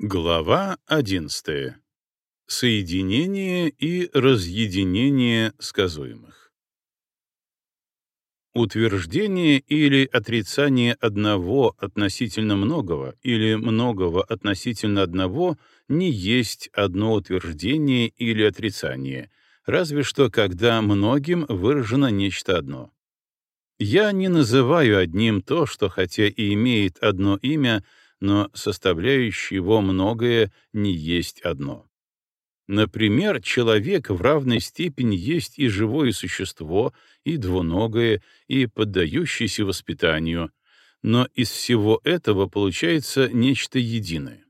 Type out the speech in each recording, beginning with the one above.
Глава 11. Соединение и разъединение сказуемых. Утверждение или отрицание одного относительно многого или многого относительно одного не есть одно утверждение или отрицание, разве что когда многим выражено нечто одно. Я не называю одним то, что хотя и имеет одно имя, но составляющее его многое не есть одно. Например, человек в равной степени есть и живое существо, и двуногое, и поддающееся воспитанию, но из всего этого получается нечто единое.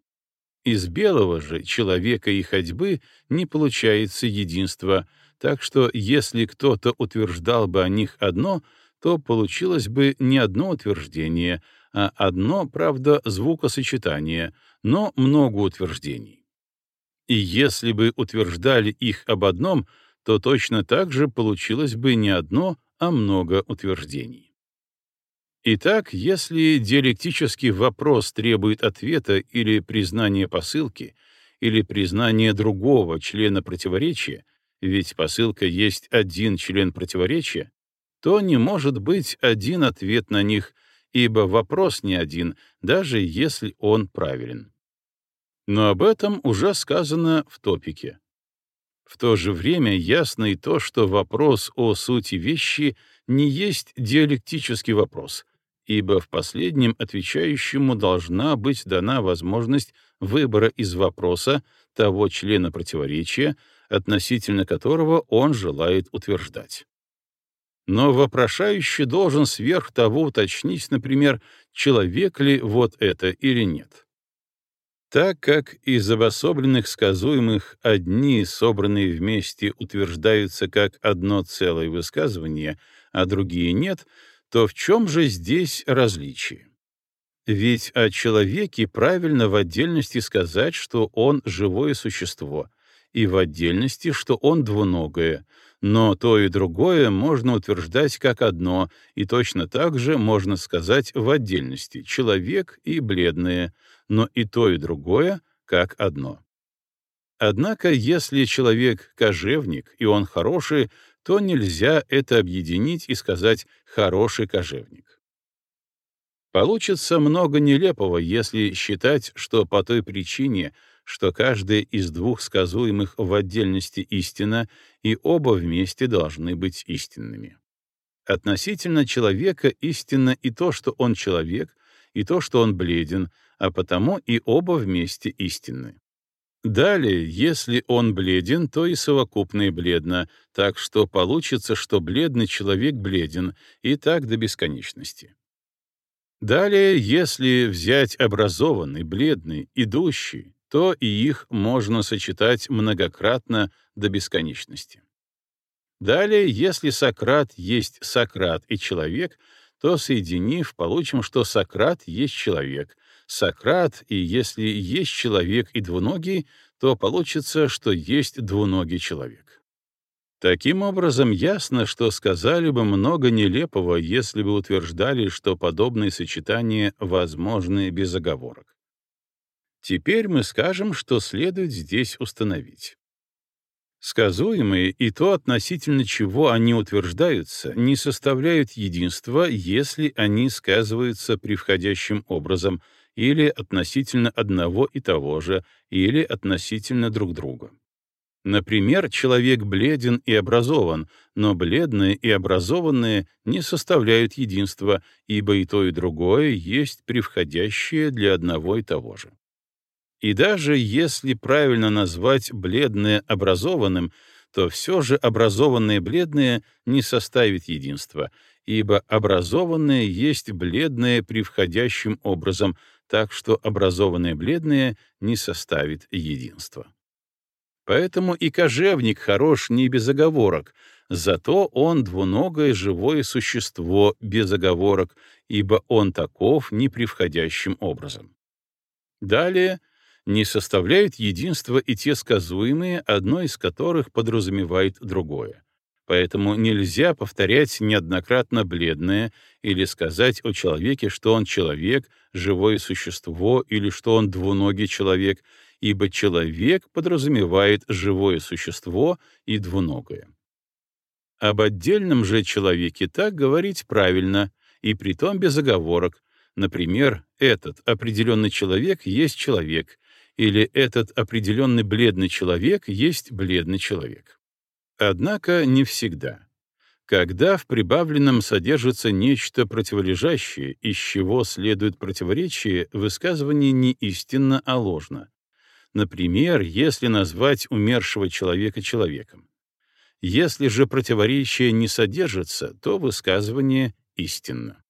Из белого же человека и ходьбы не получается единства, так что если кто-то утверждал бы о них одно, то получилось бы не одно утверждение, а одно, правда, звукосочетание, но много утверждений. И если бы утверждали их об одном, то точно так же получилось бы не одно, а много утверждений. Итак, если диалектический вопрос требует ответа или признания посылки, или признания другого члена противоречия, ведь посылка есть один член противоречия, то не может быть один ответ на них — ибо вопрос не один, даже если он правилен. Но об этом уже сказано в топике. В то же время ясно и то, что вопрос о сути вещи не есть диалектический вопрос, ибо в последнем отвечающему должна быть дана возможность выбора из вопроса того члена противоречия, относительно которого он желает утверждать. Но вопрошающий должен сверх того уточнить, например, человек ли вот это или нет. Так как из обособленных сказуемых одни, собранные вместе, утверждаются как одно целое высказывание, а другие нет, то в чем же здесь различие? Ведь о человеке правильно в отдельности сказать, что он живое существо, и в отдельности, что он двуногое, но то и другое можно утверждать как одно, и точно так же можно сказать в отдельности человек и бледное, но и то и другое как одно. Однако, если человек кожевник, и он хороший, то нельзя это объединить и сказать «хороший кожевник». Получится много нелепого, если считать, что по той причине, что каждая из двух сказуемых в отдельности истина, и оба вместе должны быть истинными. Относительно человека истинно и то, что он человек, и то, что он бледен, а потому и оба вместе истинны. Далее, если он бледен, то и совокупное бледно, так что получится, что бледный человек бледен, и так до бесконечности. Далее, если взять образованный, бледный, идущий, то и их можно сочетать многократно до бесконечности. Далее, если Сократ есть Сократ и человек, то, соединив, получим, что Сократ есть человек, Сократ, и если есть человек и двуногий, то получится, что есть двуногий человек. Таким образом, ясно, что сказали бы много нелепого, если бы утверждали, что подобные сочетания возможны без оговорок. Теперь мы скажем, что следует здесь установить. Сказуемые и то, относительно чего они утверждаются, не составляют единства, если они сказываются превходящим образом или относительно одного и того же, или относительно друг друга. Например, человек бледен и образован, но бледные и образованные не составляют единства, ибо и то, и другое есть превходящее для одного и того же. И даже если правильно назвать бледное образованным, то все же образованное бледное не составит единства, ибо образованное есть бледное превходящим образом, так что образованное бледное не составит единства. Поэтому и кожевник хорош не без оговорок, зато он двуногое живое существо без оговорок, ибо он таков непревходящим образом. Далее не составляют единства и те сказуемые, одно из которых подразумевает другое. поэтому нельзя повторять неоднократно бледное или сказать о человеке, что он человек, живое существо или что он двуногий человек, ибо человек подразумевает живое существо и двуногое. Об отдельном же человеке так говорить правильно, и притом без оговорок. Например, этот определенный человек есть человек, или этот определенный бледный человек есть бледный человек. Однако не всегда. Когда в прибавленном содержится нечто противолежащее, из чего следует противоречие, высказывание не истинно, а ложно. Например, если назвать умершего человека человеком. Если же противоречие не содержится, то высказывание истинно.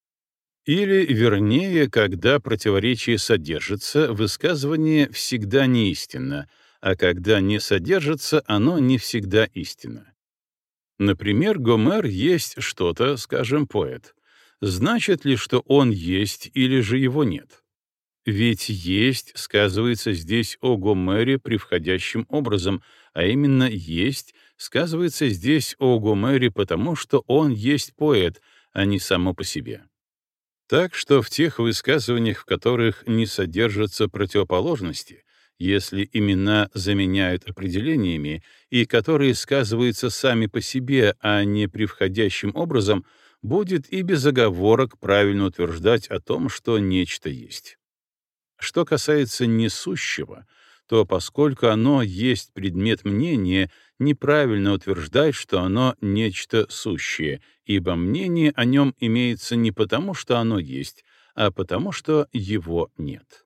Или, вернее, когда противоречие содержится, высказывание всегда не истинно, а когда не содержится, оно не всегда истинно. Например, Гомер есть что-то, скажем, поэт. Значит ли, что он есть или же его нет? Ведь «есть» сказывается здесь о Гомере превходящим образом, а именно «есть» сказывается здесь о Гомере потому, что он есть поэт, а не само по себе. Так что в тех высказываниях, в которых не содержатся противоположности, если имена заменяют определениями, и которые сказываются сами по себе, а не превходящим образом, будет и без оговорок правильно утверждать о том, что нечто есть. Что касается несущего, то поскольку оно есть предмет мнения, неправильно утверждать, что оно нечто сущее, ибо мнение о нем имеется не потому, что оно есть, а потому, что его нет.